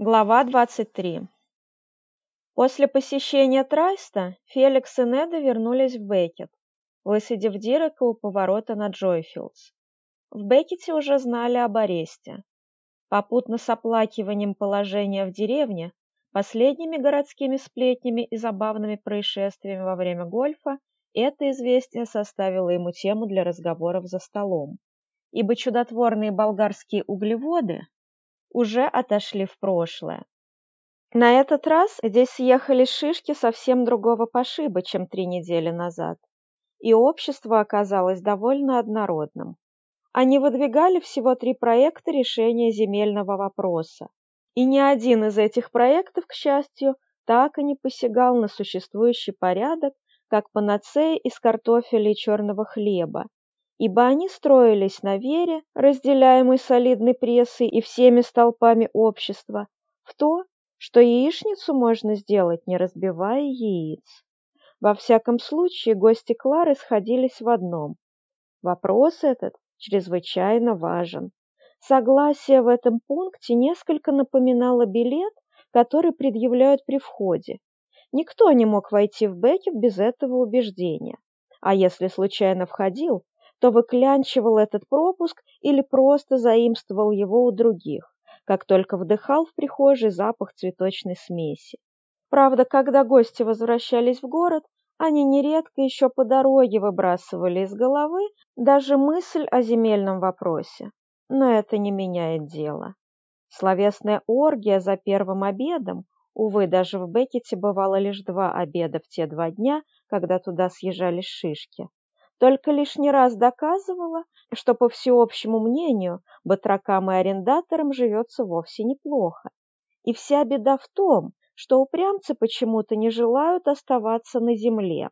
Глава 23 После посещения Трайста Феликс и Неда вернулись в Беккет, высадив Дирека у поворота на Джойфилдс. В Беккете уже знали об аресте. Попутно с оплакиванием положения в деревне, последними городскими сплетнями и забавными происшествиями во время гольфа, это известие составило ему тему для разговоров за столом, ибо чудотворные болгарские углеводы уже отошли в прошлое. На этот раз здесь съехались шишки совсем другого пошиба, чем три недели назад, и общество оказалось довольно однородным. Они выдвигали всего три проекта решения земельного вопроса, и ни один из этих проектов, к счастью, так и не посягал на существующий порядок, как панацея из картофеля и черного хлеба, ибо они строились на вере, разделяемой солидной прессой и всеми столпами общества, в то, что яичницу можно сделать, не разбивая яиц. Во всяком случае, гости Клары сходились в одном. Вопрос этот чрезвычайно важен. Согласие в этом пункте несколько напоминало билет, который предъявляют при входе. Никто не мог войти в Бекет без этого убеждения. А если случайно входил, то выклянчивал этот пропуск или просто заимствовал его у других, как только вдыхал в прихожей запах цветочной смеси. Правда, когда гости возвращались в город, они нередко еще по дороге выбрасывали из головы даже мысль о земельном вопросе. Но это не меняет дело. Словесная оргия за первым обедом, увы, даже в Беккете бывало лишь два обеда в те два дня, когда туда съезжались шишки, только лишний раз доказывала, что, по всеобщему мнению, батракам и арендаторам живется вовсе неплохо. И вся беда в том, что упрямцы почему-то не желают оставаться на земле.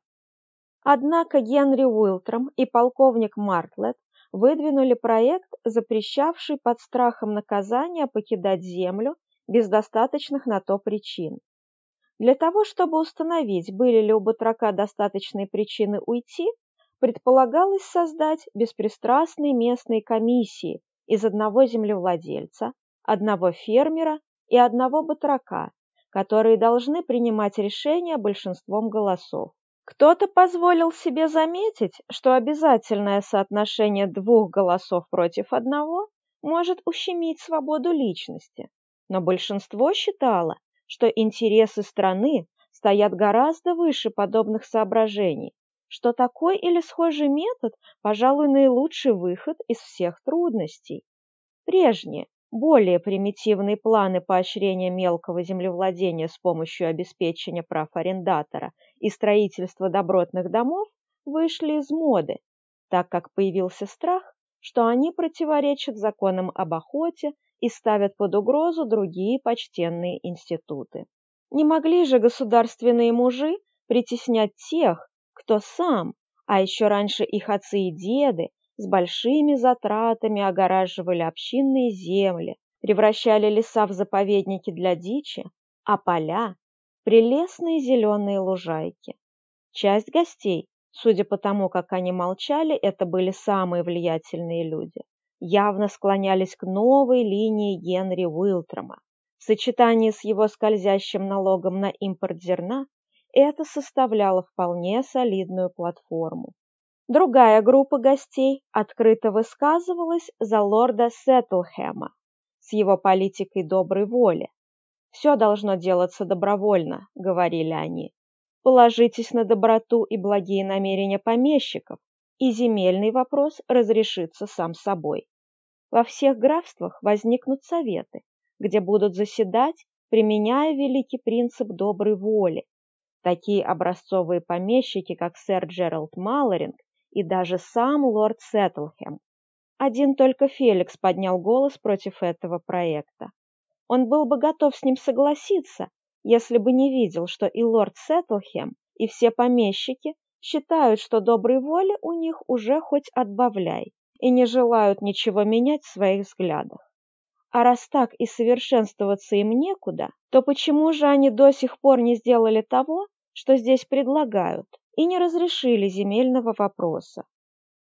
Однако Генри Уилтром и полковник Мартлет выдвинули проект, запрещавший под страхом наказания покидать землю без достаточных на то причин. Для того, чтобы установить, были ли у батрака достаточные причины уйти, предполагалось создать беспристрастные местные комиссии из одного землевладельца, одного фермера и одного батрака, которые должны принимать решения большинством голосов. Кто-то позволил себе заметить, что обязательное соотношение двух голосов против одного может ущемить свободу личности, но большинство считало, что интересы страны стоят гораздо выше подобных соображений что такой или схожий метод, пожалуй, наилучший выход из всех трудностей. Прежние, более примитивные планы поощрения мелкого землевладения с помощью обеспечения прав арендатора и строительства добротных домов вышли из моды, так как появился страх, что они противоречат законам об охоте и ставят под угрозу другие почтенные институты. Не могли же государственные мужи притеснять тех, кто сам, а еще раньше их отцы и деды, с большими затратами огораживали общинные земли, превращали леса в заповедники для дичи, а поля – прелестные зеленые лужайки. Часть гостей, судя по тому, как они молчали, это были самые влиятельные люди, явно склонялись к новой линии Генри Уилтрома. В сочетании с его скользящим налогом на импорт зерна это составляло вполне солидную платформу. Другая группа гостей открыто высказывалась за лорда Сеттлхэма с его политикой доброй воли. «Все должно делаться добровольно», — говорили они. «Положитесь на доброту и благие намерения помещиков, и земельный вопрос разрешится сам собой. Во всех графствах возникнут советы, где будут заседать, применяя великий принцип доброй воли, Такие образцовые помещики, как сэр Джеральд Маллоринг и даже сам лорд Сеттлхэм. Один только Феликс поднял голос против этого проекта. Он был бы готов с ним согласиться, если бы не видел, что и лорд Сеттлхэм, и все помещики считают, что доброй воли у них уже хоть отбавляй, и не желают ничего менять в своих взглядах. А раз так и совершенствоваться им некуда, то почему же они до сих пор не сделали того, что здесь предлагают, и не разрешили земельного вопроса.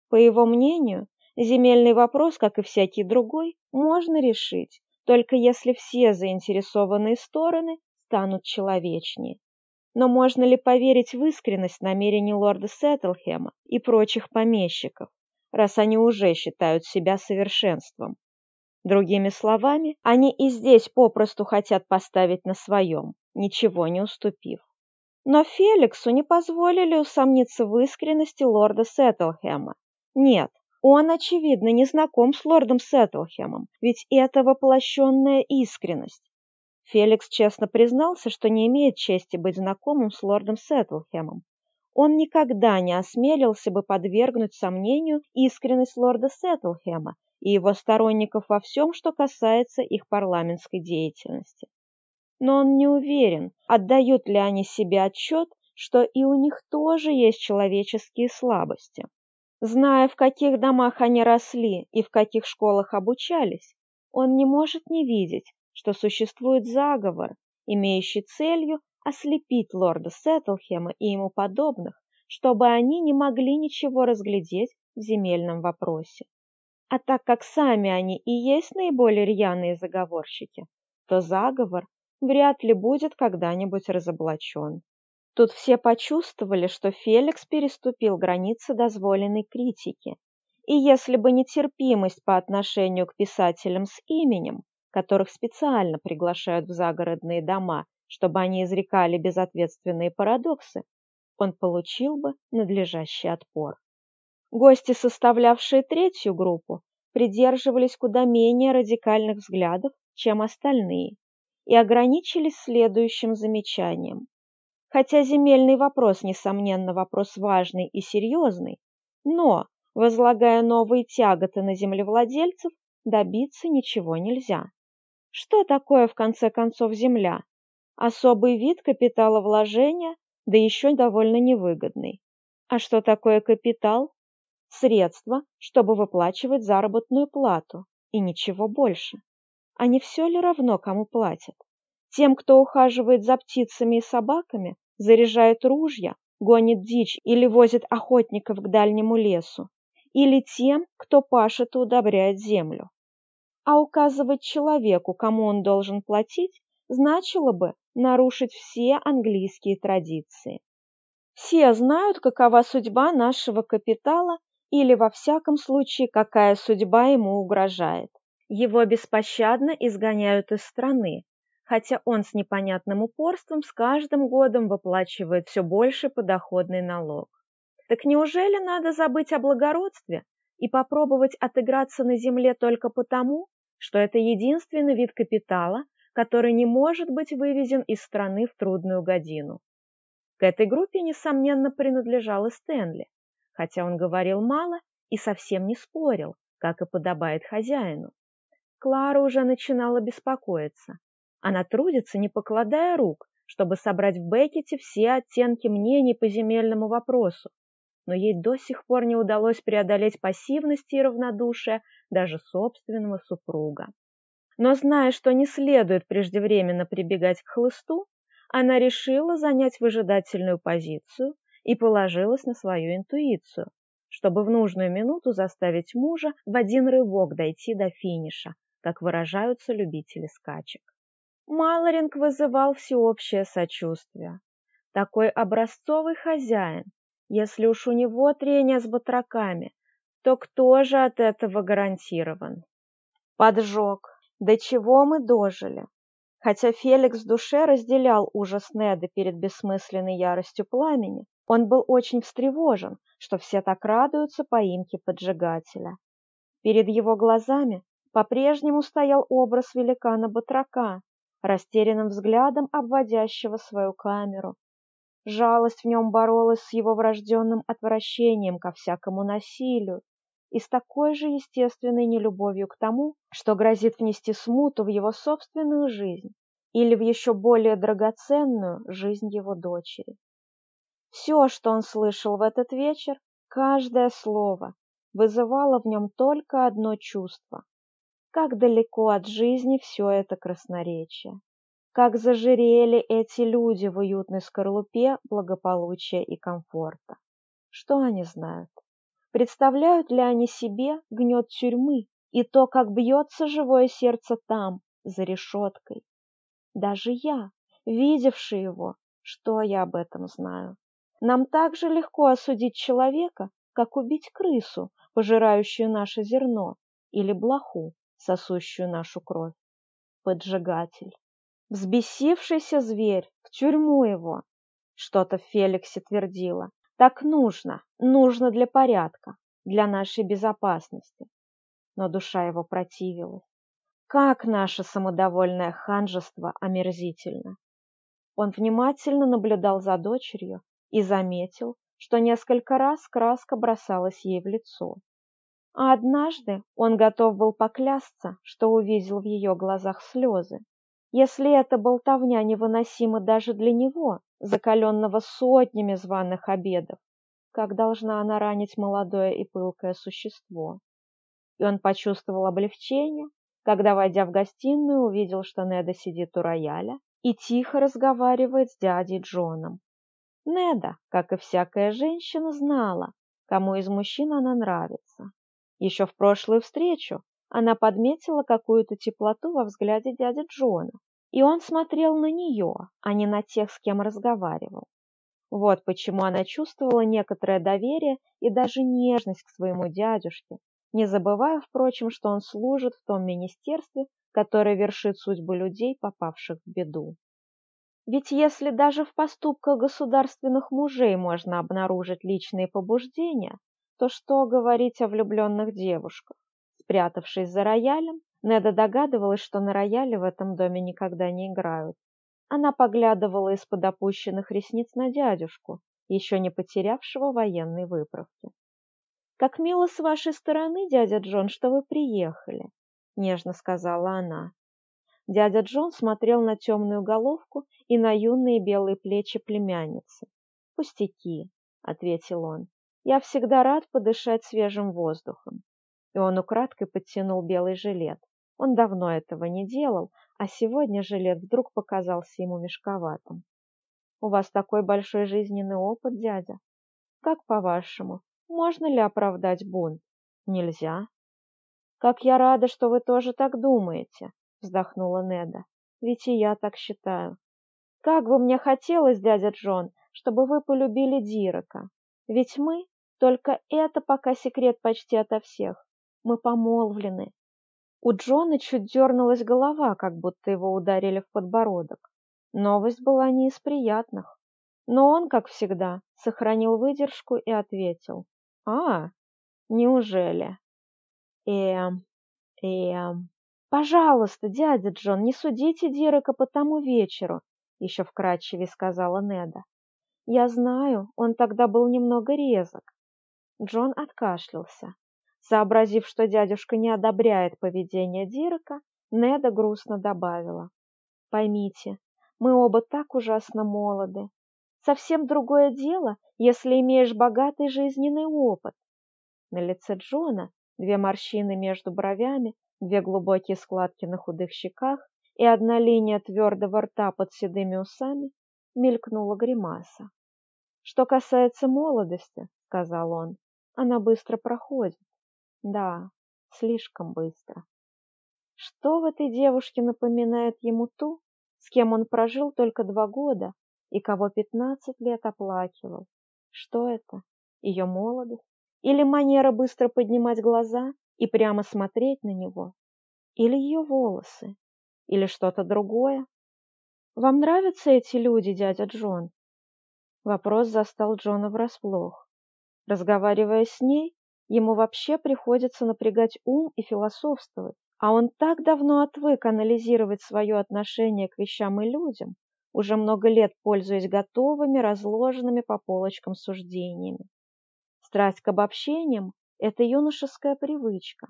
По его мнению, земельный вопрос, как и всякий другой, можно решить, только если все заинтересованные стороны станут человечнее. Но можно ли поверить в искренность намерений лорда Сеттлхема и прочих помещиков, раз они уже считают себя совершенством? Другими словами, они и здесь попросту хотят поставить на своем, ничего не уступив. Но Феликсу не позволили усомниться в искренности лорда Сеттлхема. Нет, он, очевидно, не знаком с лордом Сеттлхемом, ведь это воплощенная искренность. Феликс честно признался, что не имеет чести быть знакомым с лордом Сеттлхемом. Он никогда не осмелился бы подвергнуть сомнению искренность лорда Сеттлхема и его сторонников во всем, что касается их парламентской деятельности но он не уверен, отдают ли они себе отчет, что и у них тоже есть человеческие слабости. Зная, в каких домах они росли и в каких школах обучались, он не может не видеть, что существует заговор, имеющий целью ослепить лорда Сеттлхема и ему подобных, чтобы они не могли ничего разглядеть в земельном вопросе. А так как сами они и есть наиболее рьяные заговорщики, то заговор вряд ли будет когда-нибудь разоблачен. Тут все почувствовали, что Феликс переступил границы дозволенной критики. И если бы не терпимость по отношению к писателям с именем, которых специально приглашают в загородные дома, чтобы они изрекали безответственные парадоксы, он получил бы надлежащий отпор. Гости, составлявшие третью группу, придерживались куда менее радикальных взглядов, чем остальные, и ограничились следующим замечанием. Хотя земельный вопрос, несомненно, вопрос важный и серьезный, но, возлагая новые тяготы на землевладельцев, добиться ничего нельзя. Что такое, в конце концов, земля? Особый вид капиталовложения, да еще довольно невыгодный. А что такое капитал? Средства, чтобы выплачивать заработную плату, и ничего больше. А не все ли равно, кому платят? Тем, кто ухаживает за птицами и собаками, заряжает ружья, гонит дичь или возит охотников к дальнему лесу, или тем, кто пашет и удобряет землю. А указывать человеку, кому он должен платить, значило бы нарушить все английские традиции. Все знают, какова судьба нашего капитала или, во всяком случае, какая судьба ему угрожает. Его беспощадно изгоняют из страны, хотя он с непонятным упорством с каждым годом выплачивает все больше подоходный налог. Так неужели надо забыть о благородстве и попробовать отыграться на земле только потому, что это единственный вид капитала, который не может быть вывезен из страны в трудную годину? К этой группе, несомненно, принадлежал и Стэнли, хотя он говорил мало и совсем не спорил, как и подобает хозяину. Клара уже начинала беспокоиться. Она трудится, не покладая рук, чтобы собрать в Беккете все оттенки мнений по земельному вопросу, но ей до сих пор не удалось преодолеть пассивность и равнодушие даже собственного супруга. Но зная, что не следует преждевременно прибегать к хлысту, она решила занять выжидательную позицию и положилась на свою интуицию, чтобы в нужную минуту заставить мужа в один рывок дойти до финиша, как выражаются любители скачек. Малоринг вызывал всеобщее сочувствие. Такой образцовый хозяин, если уж у него трение с батраками, то кто же от этого гарантирован? Поджог. До чего мы дожили? Хотя Феликс в душе разделял ужас Неда перед бессмысленной яростью пламени, он был очень встревожен, что все так радуются поимке поджигателя. Перед его глазами по-прежнему стоял образ великана-батрака, растерянным взглядом обводящего свою камеру. Жалость в нем боролась с его врожденным отвращением ко всякому насилию и с такой же естественной нелюбовью к тому, что грозит внести смуту в его собственную жизнь или в еще более драгоценную жизнь его дочери. Все, что он слышал в этот вечер, каждое слово, вызывало в нем только одно чувство как далеко от жизни все это красноречие. Как зажирели эти люди в уютной скорлупе благополучия и комфорта. Что они знают? Представляют ли они себе гнет тюрьмы и то, как бьется живое сердце там, за решеткой. Даже я, видевший его, что я об этом знаю? Нам так же легко осудить человека, как убить крысу, пожирающую наше зерно, или блоху, сосущую нашу кровь. Поджигатель. Взбесившийся зверь, в тюрьму его. Что-то в Феликсе твердило. Так нужно, нужно для порядка, для нашей безопасности. Но душа его противилась. Как наше самодовольное ханжество омерзительно! Он внимательно наблюдал за дочерью и заметил, что несколько раз краска бросалась ей в лицо. А однажды он готов был поклясться, что увидел в ее глазах слезы. Если эта болтовня невыносима даже для него, закаленного сотнями званых обедов, как должна она ранить молодое и пылкое существо? И он почувствовал облегчение, когда, войдя в гостиную, увидел, что Неда сидит у рояля и тихо разговаривает с дядей Джоном. Неда, как и всякая женщина, знала, кому из мужчин она нравится. Еще в прошлую встречу она подметила какую-то теплоту во взгляде дяди Джона, и он смотрел на нее, а не на тех, с кем разговаривал. Вот почему она чувствовала некоторое доверие и даже нежность к своему дядюшке, не забывая, впрочем, что он служит в том министерстве, которое вершит судьбы людей, попавших в беду. Ведь если даже в поступках государственных мужей можно обнаружить личные побуждения, то что говорить о влюбленных девушках? Спрятавшись за роялем, Неда догадывалась, что на рояле в этом доме никогда не играют. Она поглядывала из-под опущенных ресниц на дядюшку, еще не потерявшего военной выправки. «Как мило с вашей стороны, дядя Джон, что вы приехали», — нежно сказала она. Дядя Джон смотрел на темную головку и на юные белые плечи племянницы. «Пустяки», — ответил он. «Я всегда рад подышать свежим воздухом». И он украдкой подтянул белый жилет. Он давно этого не делал, а сегодня жилет вдруг показался ему мешковатым. «У вас такой большой жизненный опыт, дядя. Как по-вашему, можно ли оправдать бунт? Нельзя. Как я рада, что вы тоже так думаете, вздохнула Неда. Ведь и я так считаю. Как бы мне хотелось, дядя Джон, чтобы вы полюбили Дирака. Ведь мы, только это пока секрет почти ото всех. Мы помолвлены. У Джона чуть дернулась голова, как будто его ударили в подбородок. Новость была не из приятных. Но он, как всегда, сохранил выдержку и ответил. А, неужели? Эм, эм. Пожалуйста, дядя Джон, не судите Дирека по тому вечеру, еще вкрадчивее сказала Неда. Я знаю, он тогда был немного резок. Джон откашлялся. Сообразив, что дядюшка не одобряет поведение Дирека, Неда грустно добавила. Поймите, мы оба так ужасно молоды. Совсем другое дело, если имеешь богатый жизненный опыт. На лице Джона две морщины между бровями, две глубокие складки на худых щеках и одна линия твердого рта под седыми усами мелькнула гримаса. «Что касается молодости, — сказал он, — она быстро проходит. Да, слишком быстро. Что в этой девушке напоминает ему ту, с кем он прожил только два года и кого пятнадцать лет оплакивал. Что это? Ее молодость? Или манера быстро поднимать глаза и прямо смотреть на него? Или ее волосы? Или что-то другое? Вам нравятся эти люди, дядя Джон? Вопрос застал Джона врасплох. Разговаривая с ней, ему вообще приходится напрягать ум и философствовать, а он так давно отвык анализировать свое отношение к вещам и людям, уже много лет пользуясь готовыми, разложенными по полочкам суждениями. Страсть к обобщениям – это юношеская привычка.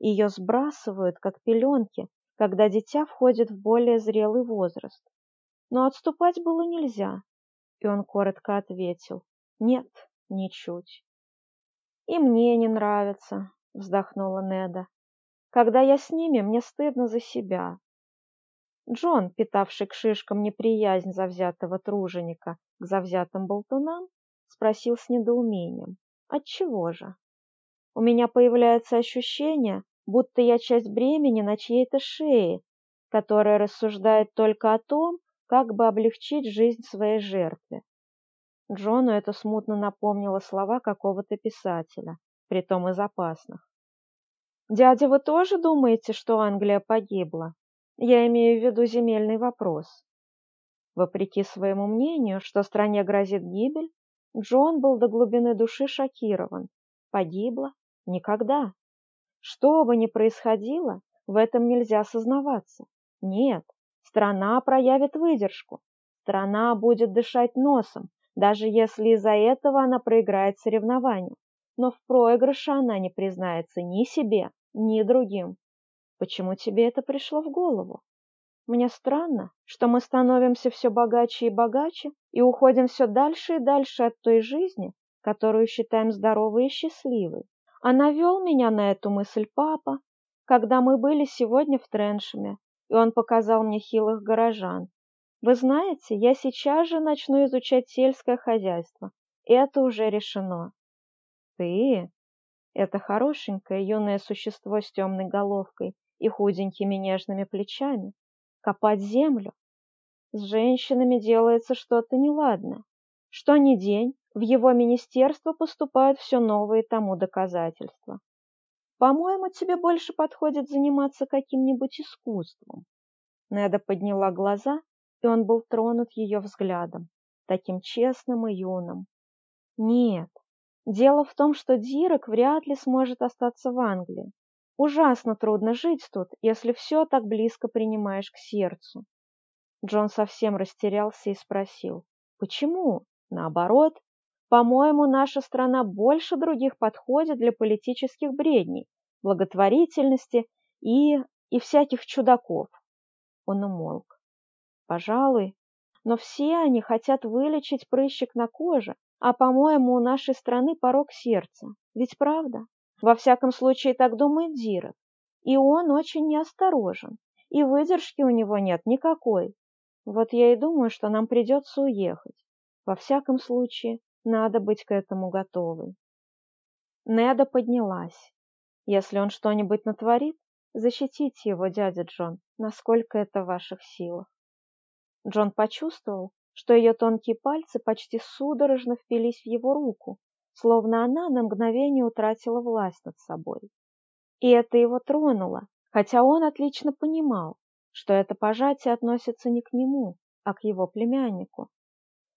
Ее сбрасывают, как пеленки, когда дитя входит в более зрелый возраст. Но отступать было нельзя, и он коротко ответил «Нет, ничуть». «И мне не нравится», — вздохнула Неда. «Когда я с ними, мне стыдно за себя, Джон, питавший к шишкам неприязнь завзятого труженика к завзятым болтунам, спросил с недоумением. Отчего же? У меня появляется ощущение, будто я часть бремени на чьей-то шее, которая рассуждает только о том, как бы облегчить жизнь своей жертве. Джону это смутно напомнило слова какого-то писателя, притом из опасных. «Дядя, вы тоже думаете, что Англия погибла? Я имею в виду земельный вопрос». Вопреки своему мнению, что стране грозит гибель, Джон был до глубины души шокирован. Погибла? Никогда. Что бы ни происходило, в этом нельзя сознаваться. Нет, страна проявит выдержку. Страна будет дышать носом, даже если из-за этого она проиграет соревнование. Но в проигрыше она не признается ни себе, ни другим. Почему тебе это пришло в голову? Мне странно, что мы становимся все богаче и богаче и уходим все дальше и дальше от той жизни, которую считаем здоровой и счастливой. А навел меня на эту мысль папа, когда мы были сегодня в Треншеме, и он показал мне хилых горожан. Вы знаете, я сейчас же начну изучать сельское хозяйство. Это уже решено. Ты? Это хорошенькое юное существо с темной головкой и худенькими нежными плечами. Копать землю. С женщинами делается что-то неладное. Что ни день, в его министерство поступают все новые тому доказательства. По-моему, тебе больше подходит заниматься каким-нибудь искусством. Неда подняла глаза, и он был тронут ее взглядом, таким честным и юным. Нет, дело в том, что Дирек вряд ли сможет остаться в Англии. Ужасно трудно жить тут, если все так близко принимаешь к сердцу. Джон совсем растерялся и спросил, почему? Наоборот, по-моему, наша страна больше других подходит для политических бредней, благотворительности и... и всяких чудаков. Он умолк. Пожалуй, но все они хотят вылечить прыщик на коже, а, по-моему, у нашей страны порог сердца. Ведь правда? Во всяком случае, так думает Дирек. И он очень неосторожен, и выдержки у него нет никакой. Вот я и думаю, что нам придется уехать. Во всяком случае, надо быть к этому готовой. Неда поднялась. Если он что-нибудь натворит, защитите его, дядя Джон, насколько это в ваших силах. Джон почувствовал, что ее тонкие пальцы почти судорожно впились в его руку, словно она на мгновение утратила власть над собой. И это его тронуло, хотя он отлично понимал, что это пожатие относится не к нему, а к его племяннику.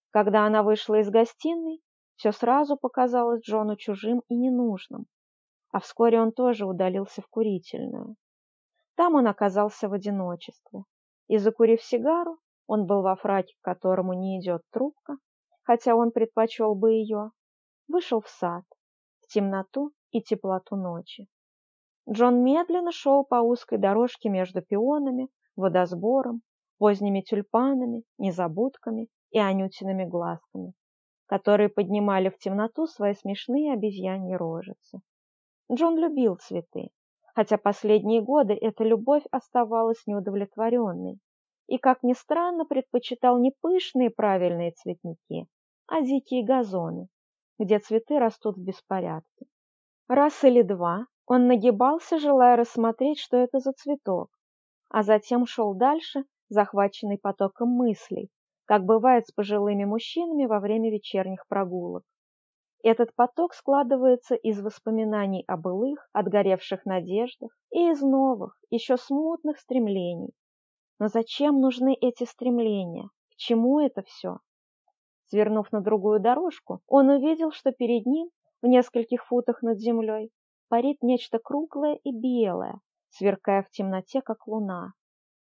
Когда она вышла из гостиной, все сразу показалось Джону чужим и ненужным, а вскоре он тоже удалился в курительную. Там он оказался в одиночестве, и, закурив сигару, он был во фраке, к которому не идет трубка, хотя он предпочел бы ее, вышел в сад, в темноту и теплоту ночи. Джон медленно шел по узкой дорожке между пионами, водосбором, поздними тюльпанами, незабудками и анютиными глазками, которые поднимали в темноту свои смешные обезьяньи рожицы. Джон любил цветы, хотя последние годы эта любовь оставалась неудовлетворенной, и, как ни странно, предпочитал не пышные правильные цветники, а дикие газоны, где цветы растут в беспорядке. Раз или два он нагибался, желая рассмотреть, что это за цветок, а затем шел дальше, захваченный потоком мыслей, как бывает с пожилыми мужчинами во время вечерних прогулок. Этот поток складывается из воспоминаний о былых, отгоревших надеждах и из новых, еще смутных стремлений. Но зачем нужны эти стремления? К чему это все? Свернув на другую дорожку, он увидел, что перед ним, в нескольких футах над землей, парит нечто круглое и белое, сверкая в темноте, как луна.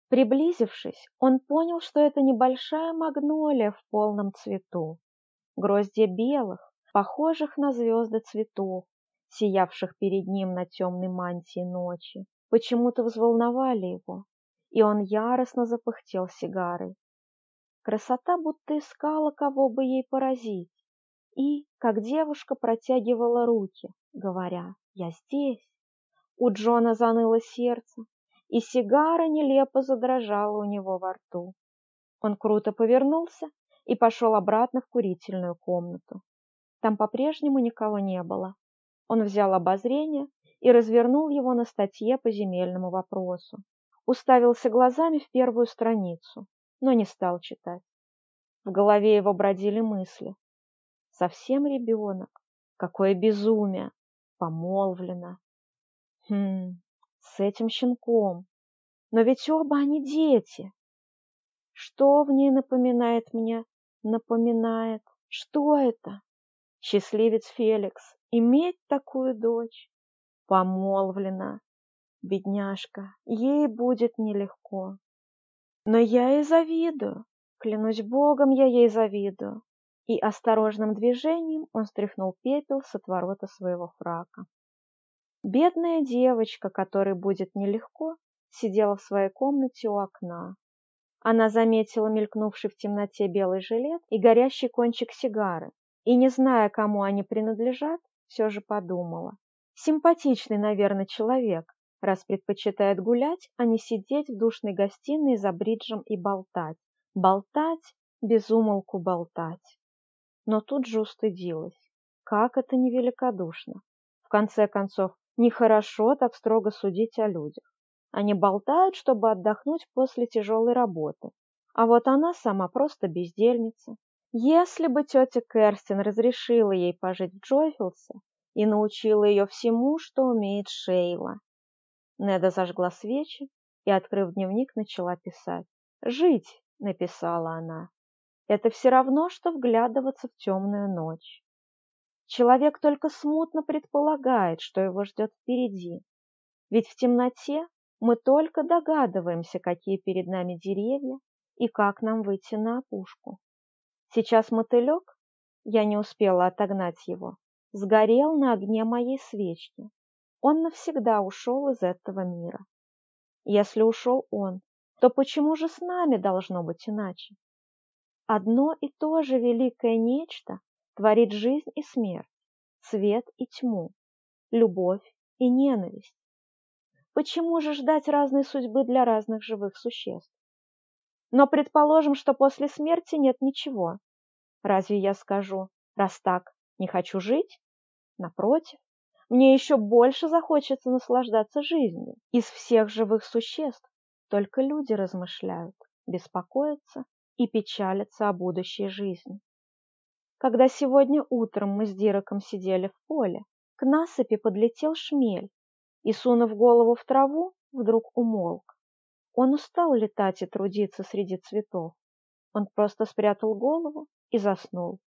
Приблизившись, он понял, что это небольшая магнолия в полном цвету. Гроздья белых, похожих на звезды цветов, сиявших перед ним на темной мантии ночи, почему-то взволновали его, и он яростно запыхтел сигарой. Красота будто искала, кого бы ей поразить, и, как девушка протягивала руки, говоря «Я здесь», у Джона заныло сердце, и сигара нелепо задрожала у него во рту. Он круто повернулся и пошел обратно в курительную комнату. Там по-прежнему никого не было. Он взял обозрение и развернул его на статье по земельному вопросу. Уставился глазами в первую страницу, но не стал читать. В голове его бродили мысли. Совсем ребенок. Какое безумие. Помолвлена. Хм, с этим щенком. Но ведь оба они дети. Что в ней напоминает мне? Напоминает. Что это? Счастливец Феликс. Иметь такую дочь. Помолвлена. Бедняжка. Ей будет нелегко. Но я ей завидую. Клянусь Богом, я ей завидую. И осторожным движением он стряхнул пепел с отворота своего фрака. Бедная девочка, которой будет нелегко, сидела в своей комнате у окна. Она заметила мелькнувший в темноте белый жилет и горящий кончик сигары, и, не зная, кому они принадлежат, все же подумала. Симпатичный, наверное, человек, раз предпочитает гулять, а не сидеть в душной гостиной за бриджем и болтать. Болтать, безумолку болтать. Но тут же устыдилась. Как это невеликодушно. В конце концов, Нехорошо так строго судить о людях. Они болтают, чтобы отдохнуть после тяжелой работы. А вот она сама просто бездельница. Если бы тетя Керстин разрешила ей пожить в Джойфилсе и научила ее всему, что умеет Шейла. Неда зажгла свечи и, открыв дневник, начала писать. «Жить», — написала она, — «это все равно, что вглядываться в темную ночь. Человек только смутно предполагает, что его ждет впереди. Ведь в темноте мы только догадываемся, какие перед нами деревья и как нам выйти на опушку. Сейчас мотылек, я не успела отогнать его, сгорел на огне моей свечки. Он навсегда ушел из этого мира. Если ушел он, то почему же с нами должно быть иначе? Одно и то же великое нечто творит жизнь и смерть, свет и тьму, любовь и ненависть. Почему же ждать разной судьбы для разных живых существ? Но предположим, что после смерти нет ничего. Разве я скажу, раз так, не хочу жить? Напротив, мне еще больше захочется наслаждаться жизнью. Из всех живых существ только люди размышляют, беспокоятся и печалятся о будущей жизни когда сегодня утром мы с Дироком сидели в поле. К насыпи подлетел шмель и, сунув голову в траву, вдруг умолк. Он устал летать и трудиться среди цветов. Он просто спрятал голову и заснул.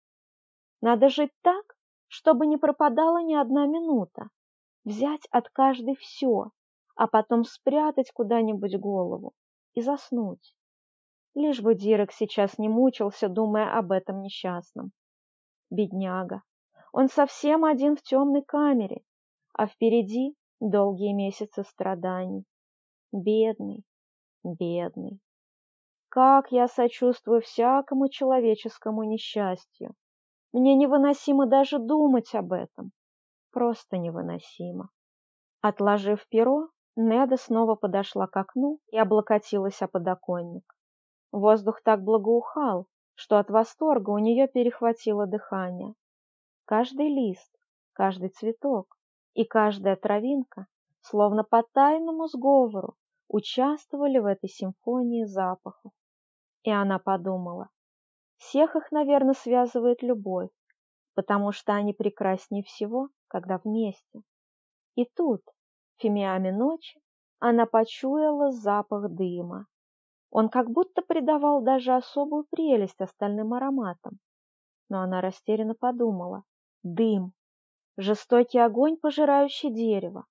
Надо жить так, чтобы не пропадала ни одна минута. Взять от каждой все, а потом спрятать куда-нибудь голову и заснуть. Лишь бы Дирек сейчас не мучился, думая об этом несчастном. Бедняга. Он совсем один в темной камере, а впереди долгие месяцы страданий. Бедный, бедный. Как я сочувствую всякому человеческому несчастью. Мне невыносимо даже думать об этом. Просто невыносимо. Отложив перо, Неда снова подошла к окну и облокотилась о подоконник. Воздух так благоухал, что от восторга у нее перехватило дыхание. Каждый лист, каждый цветок и каждая травинка, словно по тайному сговору, участвовали в этой симфонии запахов. И она подумала, всех их, наверное, связывает любовь, потому что они прекраснее всего, когда вместе. И тут, в фимиаме ночи, она почуяла запах дыма, он как будто придавал даже особую прелесть остальным ароматам. Но она растерянно подумала. Дым. Жестокий огонь, пожирающий дерево.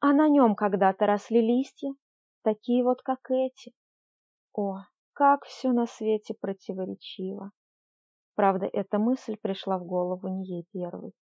А на нем когда-то росли листья, такие вот, как эти. О, как все на свете противоречиво. Правда, эта мысль пришла в голову не ей первой.